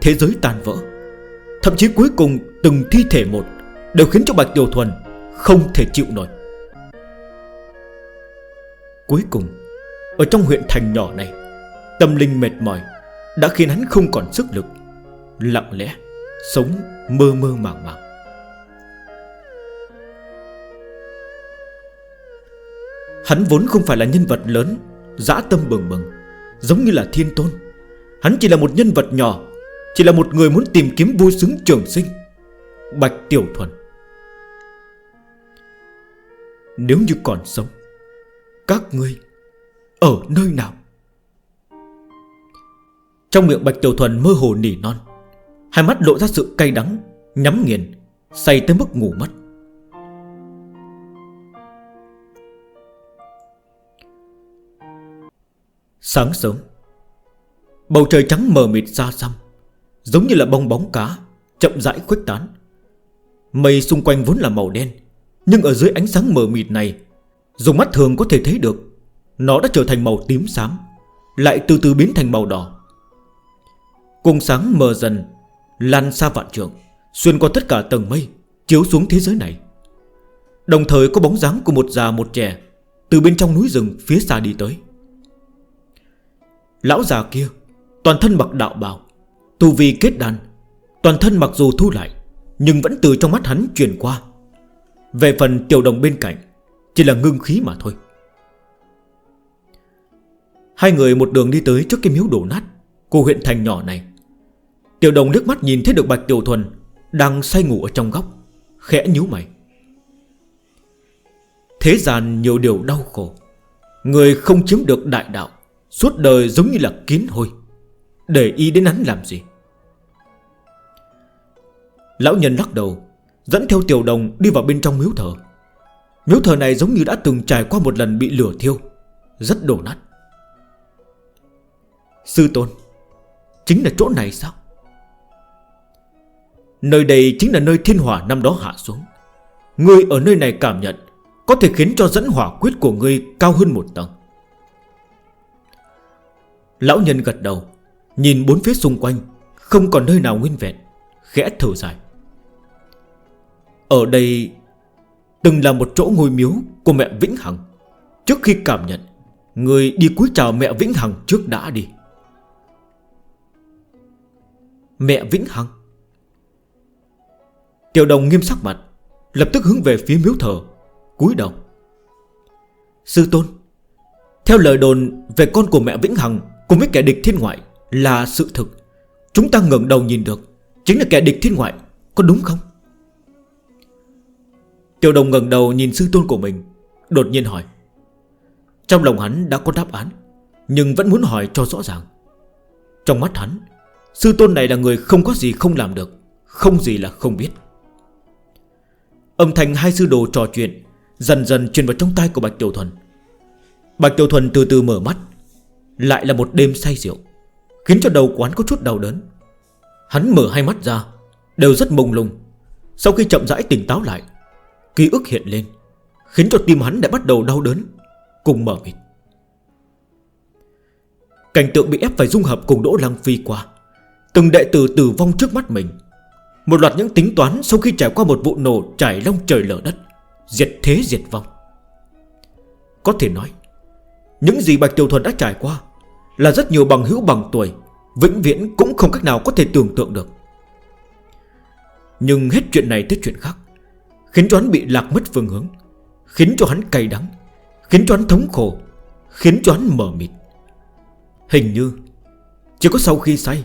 Thế giới tan vỡ, Thậm chí cuối cùng từng thi thể một Đều khiến cho Bạch Tiểu Thuần Không thể chịu nổi. Cuối cùng ở trong huyện thành nhỏ này, Tâm linh mệt mỏi, Đã khiến hắn không còn sức lực, Lặng lẽ Sống mơ mơ màng màng. Hắn vốn không phải là nhân vật lớn Giã tâm bừng bừng, Giống như là thiên tôn. Hắn chỉ là một nhân vật nhỏ, Chỉ là một người muốn tìm kiếm vui sướng trường sinh, Bạch Tiểu Thuần. Nếu như còn sống, Các ngươi ở nơi nào? Trong miệng Bạch Tiểu Thuần mơ hồ nỉ non, Hai mắt lộ ra sự cay đắng, Nhắm nghiền, Say tới mức ngủ mất. Sáng sớm, Bầu trời trắng mờ mịt xa xăm, Giống như là bong bóng cá, Chậm rãi khuếch tán. Mây xung quanh vốn là màu đen, Nhưng ở dưới ánh sáng mờ mịt này, Dùng mắt thường có thể thấy được nó đã trở thành màu tím xám, Lại từ từ biến thành màu đỏ. Cùng sáng mờ dần, Lan xa vạn trường Xuyên qua tất cả tầng mây, Chiếu xuống thế giới này. Đồng thời có bóng dáng của một già một trẻ Từ bên trong núi rừng phía xa đi tới. Lão già kia, Toàn thân mặc đạo bào tù vi kết đàn Toàn thân mặc dù thu lại, Nhưng vẫn từ trong mắt hắn chuyển qua. Về phần tiểu đồng bên cạnh, Chỉ là ngưng khí mà thôi. Hai người một đường đi tới trước cái miếu đổ nát. Của huyện thành nhỏ này. Tiểu đồng nước mắt nhìn thấy được Bạch Tiểu Thuần Đang say ngủ ở trong góc, Khẽ nhíu mày. Thế gian nhiều điều đau khổ. Người không chiếm được đại đạo, Suốt đời giống như là kiến hôi. Để ý đến hắn làm gì? Lão nhân lắc đầu, Dẫn theo tiểu đồng đi vào bên trong miếu thờ. Miếu thờ này giống như đã từng trải qua một lần bị lửa thiêu, Rất đổ nát. Sư tôn, Chính là chỗ này sao? Nơi đây chính là nơi thiên hỏa năm đó hạ xuống. Ngươi ở nơi này cảm nhận, Có thể khiến cho dẫn hỏa quyết của ngươi cao hơn một tầng. Lão nhân gật đầu, Nhìn bốn phía xung quanh, Không còn nơi nào nguyên vẹn, Khẽ thở dài. Ở đây Từng là một chỗ ngôi miếu của mẹ Vĩnh Hằng. Trước khi cảm nhận Người đi cuối chào mẹ Vĩnh Hằng trước đã đi. Mẹ Vĩnh Hằng. Tiểu đồng nghiêm sắc mặt, Lập tức hướng về phía miếu thờ, cúi đầu. Sư Tôn, Theo lời đồn về con của mẹ Vĩnh Hằng Cùng với kẻ địch thiên ngoại là sự thực. Chúng ta ngẩng đầu nhìn được, Chính là kẻ địch thiên ngoại, Có đúng không? Tiểu đồng ngẩng đầu nhìn sư tôn của mình, Đột nhiên hỏi. Trong lòng hắn đã có đáp án, Nhưng vẫn muốn hỏi cho rõ ràng. Trong mắt hắn Sư tôn này là người không có gì không làm được, Không gì là không biết. Âm thanh hai sư đồ trò chuyện Dần dần truyền vào trong tay của Bạch Tiểu Thuần. Bạch Tiểu Thuần từ từ mở mắt, Lại là một đêm say rượu, Khiến cho đầu quán có chút đau đớn. Hắn mở hai mắt ra, Đều rất mông lung. Sau khi chậm rãi tỉnh táo lại, Ký ức hiện lên, Khiến cho tim hắn đã bắt đầu đau đớn, Cùng mở mịt. Cảnh tượng bị ép phải dung hợp cùng Đỗ Lăng Phi qua. Từng đệ tử tử vong trước mắt mình. Một loạt những tính toán sau khi trải qua một vụ nổ trải long trời lở đất, Diệt thế diệt vong. Có thể nói, Những gì Bạch Tiểu Thuần đã trải qua Là rất nhiều bằng hữu bằng tuổi, Vĩnh viễn cũng không cách nào có thể tưởng tượng được. Nhưng hết chuyện này tới chuyện khác, Khiến cho hắn bị lạc mất phương hướng, Khiến cho hắn cay đắng, Khiến cho hắn thống khổ, Khiến cho hắn mờ mịt. Hình như, Chỉ có sau khi say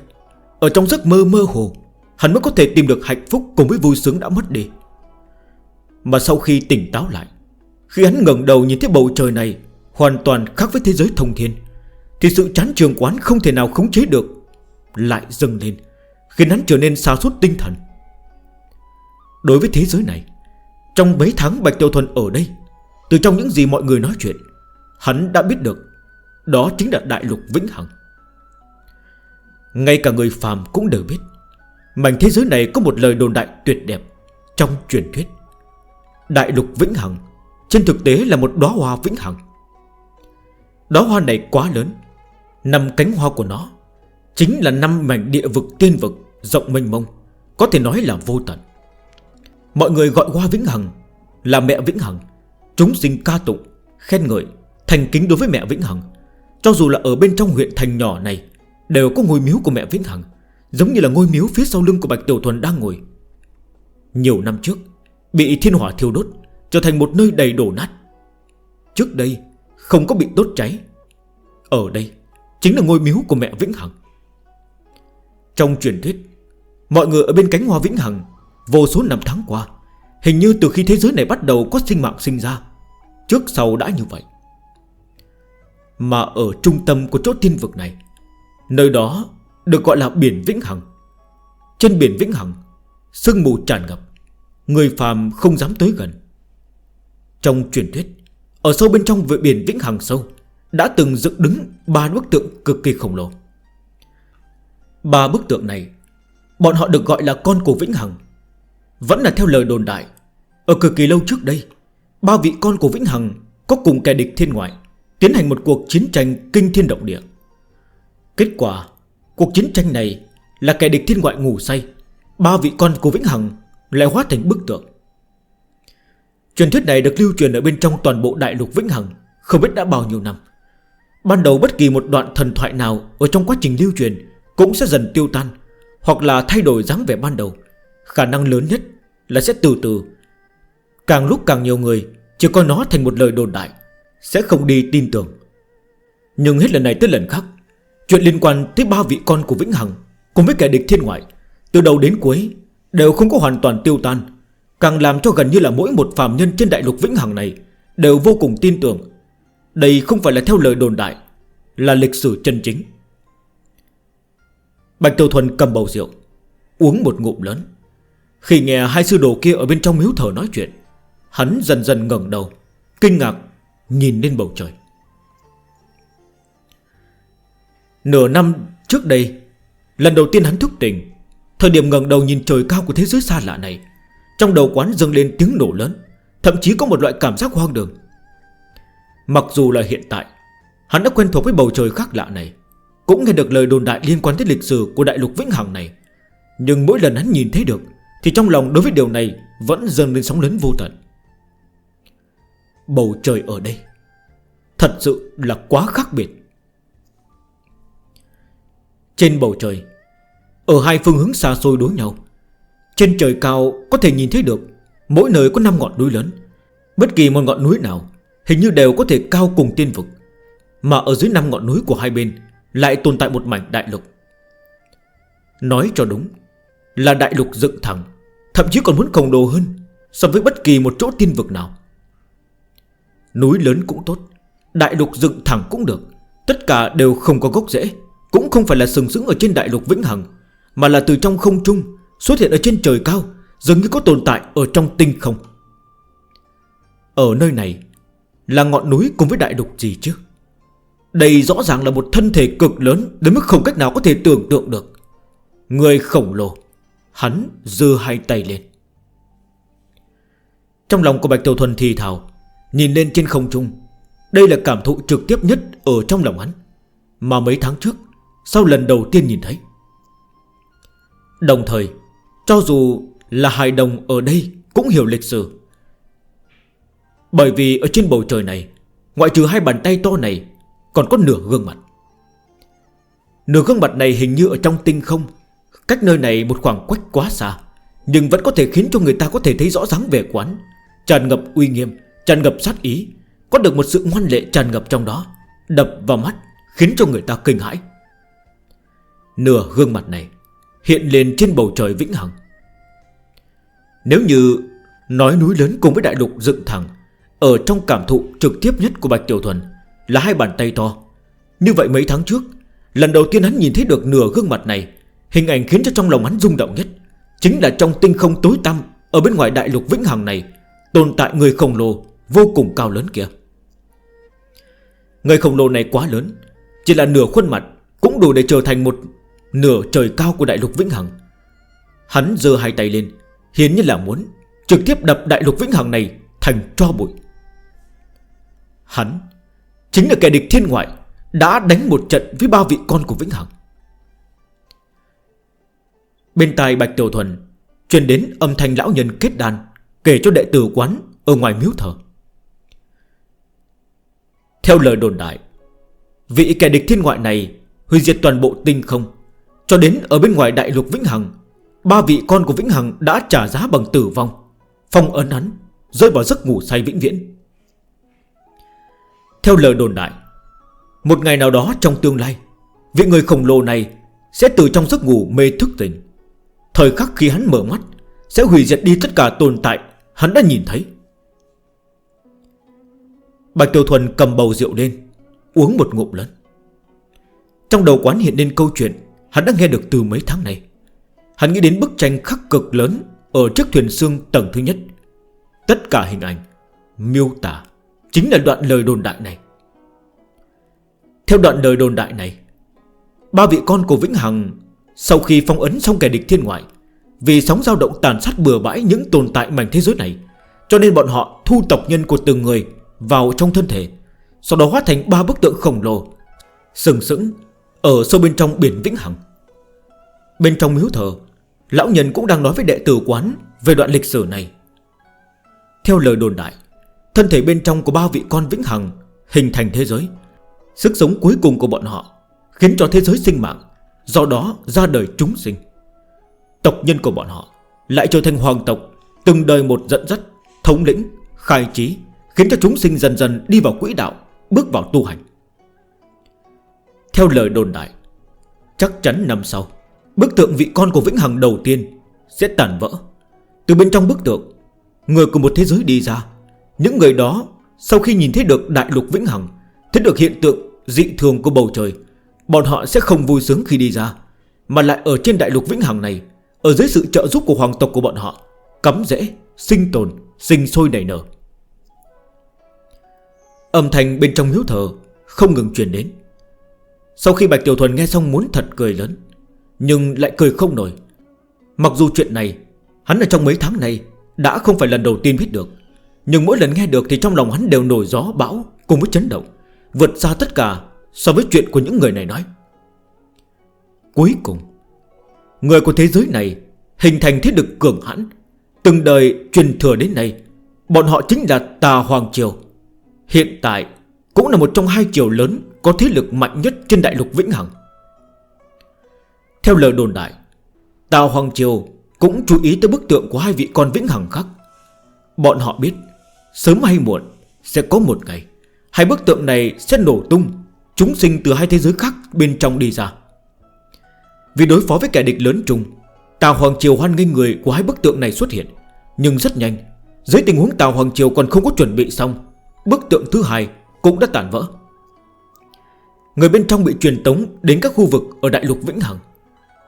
ở trong giấc mơ mơ hồ, Hắn mới có thể tìm được hạnh phúc cùng với vui sướng đã mất đi. Mà sau khi tỉnh táo lại, Khi hắn ngẩn đầu nhìn thấy bầu trời này Hoàn toàn khác với thế giới thông thiên, Thì sự chán trường quán không thể nào khống chế được, Lại dâng lên, Khiến hắn trở nên xa suốt tinh thần. Đối với thế giới này, Trong mấy tháng Bạch Tiêu Thuần ở đây, Từ trong những gì mọi người nói chuyện, Hắn đã biết được Đó chính là đại lục vĩnh hằng. Ngay cả người phàm cũng đều biết. Mảnh thế giới này có một lời đồn đại tuyệt đẹp Trong truyền thuyết. Đại lục vĩnh hằng Trên thực tế là một đóa hoa vĩnh hằng. Đóa hoa này quá lớn Năm cánh hoa của nó Chính là năm mảnh địa vực tiên vực Rộng mênh mông Có thể nói là vô tận. Mọi người gọi hoa vĩnh hằng Là mẹ vĩnh hằng. Chúng sinh ca tụng, khen ngợi Thành kính đối với mẹ vĩnh hằng. Cho dù là ở bên trong huyện thành nhỏ này Đều có ngôi miếu của mẹ Vĩnh Hằng, Giống như là ngôi miếu phía sau lưng của Bạch Tiểu Thuần đang ngồi. Nhiều năm trước, Bị thiên hỏa thiêu đốt, Trở thành một nơi đầy đổ nát. Trước đây, không có bị đốt cháy. Ở đây, Chính là ngôi miếu của mẹ Vĩnh Hằng. Trong truyền thuyết, Mọi người ở bên cánh hoa Vĩnh Hằng, Vô số năm tháng qua, Hình như từ khi thế giới này bắt đầu có sinh mạng sinh ra, Trước sau đã như vậy. Mà ở trung tâm của chỗ thiên vực này Nơi đó được gọi là biển Vĩnh Hằng. Trên biển Vĩnh Hằng, Sương mù tràn ngập, Người phàm không dám tới gần. Trong truyền thuyết, Ở sâu bên trong vựa biển Vĩnh Hằng sâu, Đã từng dựng đứng ba bức tượng cực kỳ khổng lồ. Ba bức tượng này, Bọn họ được gọi là con của Vĩnh Hằng. Vẫn là theo lời đồn đại, Ở cực kỳ lâu trước đây, Ba vị con của Vĩnh Hằng Có cùng kẻ địch thiên ngoại, Tiến hành một cuộc chiến tranh kinh thiên động địa. Kết quả, Cuộc chiến tranh này là kẻ địch thiên ngoại ngủ say. Ba vị con của Vĩnh Hằng Lại hóa thành bức tượng. Truyền thuyết này được lưu truyền ở bên trong toàn bộ đại lục Vĩnh Hằng Không biết đã bao nhiêu năm. Ban đầu bất kỳ một đoạn thần thoại nào Ở trong quá trình lưu truyền Cũng sẽ dần tiêu tan Hoặc là thay đổi dáng vẻ ban đầu. Khả năng lớn nhất là sẽ từ từ. Càng lúc càng nhiều người Chỉ coi nó thành một lời đồn đại, Sẽ không đi tin tưởng. Nhưng hết lần này tới lần khác Chuyện liên quan tới ba vị con của Vĩnh Hằng Cùng với kẻ địch thiên ngoại, Từ đầu đến cuối Đều không có hoàn toàn tiêu tan. Càng làm cho gần như là mỗi một phàm nhân trên đại lục Vĩnh Hằng này Đều vô cùng tin tưởng. Đây không phải là theo lời đồn đại, Là lịch sử chân chính. Bạch Tiểu Thuần cầm bầu rượu, Uống một ngụm lớn. Khi nghe hai sư đồ kia ở bên trong miếu thờ nói chuyện, Hắn dần dần ngẩn đầu, Kinh ngạc Nhìn lên bầu trời. Nửa năm trước đây, Lần đầu tiên hắn thức tỉnh, Thời điểm ngần đầu nhìn trời cao của thế giới xa lạ này, Trong đầu quán dâng lên tiếng nổ lớn, Thậm chí có một loại cảm giác hoang đường. Mặc dù là hiện tại, Hắn đã quen thuộc với bầu trời khác lạ này, Cũng nghe được lời đồn đại liên quan tới lịch sử Của đại lục Vĩnh Hằng này, Nhưng mỗi lần hắn nhìn thấy được, Thì trong lòng đối với điều này Vẫn dâng lên sóng lớn vô tận. Bầu trời ở đây, Thật sự là quá khác biệt. Trên bầu trời, Ở hai phương hướng xa xôi đối nhau, Trên trời cao có thể nhìn thấy được Mỗi nơi có 5 ngọn núi lớn. Bất kỳ một ngọn núi nào Hình như đều có thể cao cùng tiên vực, Mà ở dưới 5 ngọn núi của hai bên Lại tồn tại một mảnh đại lục. Nói cho đúng Là đại lục dựng thẳng, Thậm chí còn muốn khổng đồ hơn So với bất kỳ một chỗ tiên vực nào. Núi lớn cũng tốt, Đại lục dựng thẳng cũng được, Tất cả đều không có gốc rễ. Cũng không phải là sừng sững ở trên đại lục Vĩnh Hằng, Mà là từ trong không trung Xuất hiện ở trên trời cao, Dường như có tồn tại ở trong tinh không. Ở nơi này Là ngọn núi cùng với đại lục gì chứ? Đây rõ ràng là một thân thể cực lớn Đến mức không cách nào có thể tưởng tượng được. Người khổng lồ, Hắn dư hai tay lên. Trong lòng của Bạch Tiểu Thuần thì thảo Nhìn lên trên không trung. Đây là cảm thụ trực tiếp nhất Ở trong lòng hắn. Mà mấy tháng trước sau lần đầu tiên nhìn thấy. Đồng thời, Cho dù là hài đồng ở đây Cũng hiểu lịch sử. Bởi vì ở trên bầu trời này, Ngoại trừ hai bàn tay to này, Còn có nửa gương mặt. Nửa gương mặt này hình như ở trong tinh không, Cách nơi này một khoảng quách quá xa, Nhưng vẫn có thể khiến cho người ta có thể thấy rõ ràng về quán, Tràn ngập uy nghiêm, Tràn ngập sát ý, Có được một sự ngoan lệ tràn ngập trong đó, Đập vào mắt, Khiến cho người ta kinh hãi nửa gương mặt này Hiện lên trên bầu trời vĩnh hằng. Nếu như Nói núi lớn cùng với đại lục dựng thẳng Ở trong cảm thụ trực tiếp nhất của Bạch Tiểu Thuần Là hai bàn tay to, Như vậy mấy tháng trước, Lần đầu tiên hắn nhìn thấy được nửa gương mặt này, Hình ảnh khiến cho trong lòng hắn rung động nhất Chính là trong tinh không tối tăm Ở bên ngoài đại lục vĩnh hằng này, Tồn tại người khổng lồ vô cùng cao lớn kia. Người khổng lồ này quá lớn, Chỉ là nửa khuôn mặt Cũng đủ để trở thành một Nửa trời cao của đại lục Vĩnh Hằng. Hắn dơ hai tay lên Hiến như là muốn Trực tiếp đập đại lục Vĩnh Hằng này thành cho bụi. Hắn, Chính là kẻ địch thiên ngoại, Đã đánh một trận với ba vị con của Vĩnh Hằng. Bên tai Bạch Tiểu Thuần Truyền đến âm thanh lão nhân kết đàn Kể cho đệ tử quán Ở ngoài miếu thờ. Theo lời đồn đại, Vị kẻ địch thiên ngoại này Hủy diệt toàn bộ tinh không cho đến ở bên ngoài đại lục Vĩnh Hằng, Ba vị con của Vĩnh Hằng đã trả giá bằng tử vong. Phong ấn hắn, Rơi vào giấc ngủ say vĩnh viễn. Theo lời đồn đại, Một ngày nào đó trong tương lai, Vị người khổng lồ này Sẽ từ trong giấc ngủ mê thức tỉnh. Thời khắc khi hắn mở mắt, Sẽ hủy diệt đi tất cả tồn tại Hắn đã nhìn thấy. Bạch Tiểu Thuần cầm bầu rượu lên, Uống một ngụm lớn. Trong đầu quán hiện lên câu chuyện Hắn đã nghe được từ mấy tháng này Hắn nghĩ đến bức tranh khắc cực lớn Ở chiếc thuyền xương tầng thứ nhất. Tất cả hình ảnh, Miêu tả Chính là đoạn lời đồn đại này. Theo đoạn lời đồn đại này, Ba vị con của Vĩnh Hằng Sau khi phong ấn xong kẻ địch thiên ngoại, Vì sóng dao động tàn sát bừa bãi Những tồn tại mảnh thế giới này, Cho nên bọn họ thu tộc nhân của từng người Vào trong thân thể, Sau đó hóa thành ba bức tượng khổng lồ, Sừng sững ở sâu bên trong biển Vĩnh Hằng. Bên trong miếu thờ Lão nhân cũng đang nói với đệ tử quán Về đoạn lịch sử này. Theo lời đồn đại Thân thể bên trong của ba vị con Vĩnh Hằng Hình thành thế giới. Sức sống cuối cùng của bọn họ Khiến cho thế giới sinh mạng Do đó ra đời chúng sinh. Tộc nhân của bọn họ Lại trở thành hoàng tộc Từng đời một dẫn dắt, thống lĩnh, khai trí Khiến cho chúng sinh dần dần đi vào quỹ đạo Bước vào tu hành. Theo lời đồn đại Chắc chắn năm sau Bức tượng vị con của Vĩnh Hằng đầu tiên Sẽ tàn vỡ. Từ bên trong bức tượng Người của một thế giới đi ra Những người đó sau khi nhìn thấy được đại lục Vĩnh Hằng Thấy được hiện tượng dị thường của bầu trời Bọn họ sẽ không vui sướng khi đi ra Mà lại ở trên đại lục Vĩnh Hằng này Ở dưới sự trợ giúp của hoàng tộc của bọn họ Cắm rễ, sinh tồn, sinh sôi nảy nở. Âm thanh bên trong miếu thờ Không ngừng truyền đến. Sau khi Bạch Tiểu Thuần nghe xong muốn thật cười lớn, Nhưng lại cười không nổi. Mặc dù chuyện này, Hắn ở trong mấy tháng này Đã không phải lần đầu tiên biết được, Nhưng mỗi lần nghe được thì trong lòng hắn đều nổi gió bão Cùng với chấn động, Vượt xa tất cả so với chuyện của những người này nói. Cuối cùng, Người của thế giới này Hình thành thế lực cường hãn. Từng đời truyền thừa đến nay, Bọn họ chính là Tà Hoàng Triều. Hiện tại cũng là một trong hai triều lớn có thế lực mạnh nhất trên đại lục Vĩnh Hằng. Theo lời đồn đại, Tào Hoàng Triều cũng chú ý tới bức tượng của hai vị con Vĩnh Hằng khác. Bọn họ biết, Sớm hay muộn Sẽ có một ngày, Hai bức tượng này sẽ nổ tung, Chúng sinh từ hai thế giới khác bên trong đi ra. Vì đối phó với kẻ địch lớn chung Tào Hoàng Triều hoan nghênh người của hai bức tượng này xuất hiện, Nhưng rất nhanh, Dưới tình huống Tào Hoàng Triều còn không có chuẩn bị xong, Bức tượng thứ hai cũng đã tản vỡ. Người bên trong bị truyền tống đến các khu vực ở đại lục Vĩnh Hằng.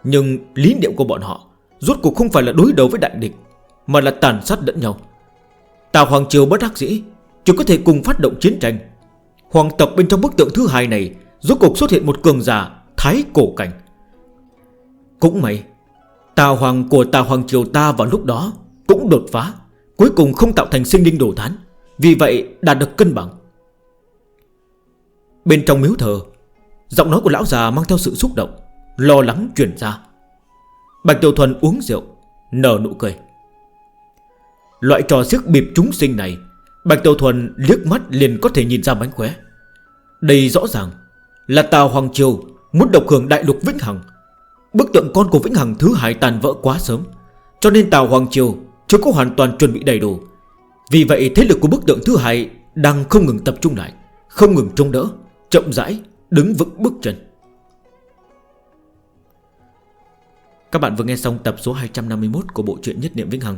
Nhưng lý niệm của bọn họ Rốt cuộc không phải là đối đầu với đại địch, Mà là tàn sát lẫn nhau. Tào Hoàng Triều bất đắc dĩ, Chỉ có thể cùng phát động chiến tranh. Hoàng tộc bên trong bức tượng thứ hai này Rốt cuộc xuất hiện một cường giả Thái cổ cảnh. Cũng may, Tào Hoàng của Tào Hoàng Triều ta vào lúc đó Cũng đột phá, Cuối cùng không tạo thành sinh linh đổ thán, Vì vậy đạt được cân bằng. Bên trong miếu thờ Giọng nói của lão già mang theo sự xúc động, Lo lắng chuyển ra. Bạch Tiểu Thuần uống rượu, Nở nụ cười. Loại trò siếc bịp chúng sinh này, Bạch Tiểu Thuần liếc mắt liền có thể nhìn ra bánh khóe. Đây rõ ràng Là Tào Hoàng Triều Muốn độc hưởng đại lục Vĩnh Hằng. Bức tượng con của Vĩnh Hằng thứ hai tàn vỡ quá sớm, Cho nên Tào Hoàng Triều Chưa có hoàn toàn chuẩn bị đầy đủ. Vì vậy thế lực của bức tượng thứ hai Đang không ngừng tập trung lại, Không ngừng trông đỡ, Chậm rãi Đứng vững bước chân. Các bạn vừa nghe xong tập số 251 của bộ truyện Nhất Niệm Vĩnh Hằng.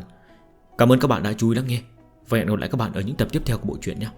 Cảm ơn các bạn đã chú ý lắng nghe. Và hẹn gặp lại các bạn ở những tập tiếp theo của bộ truyện nhé.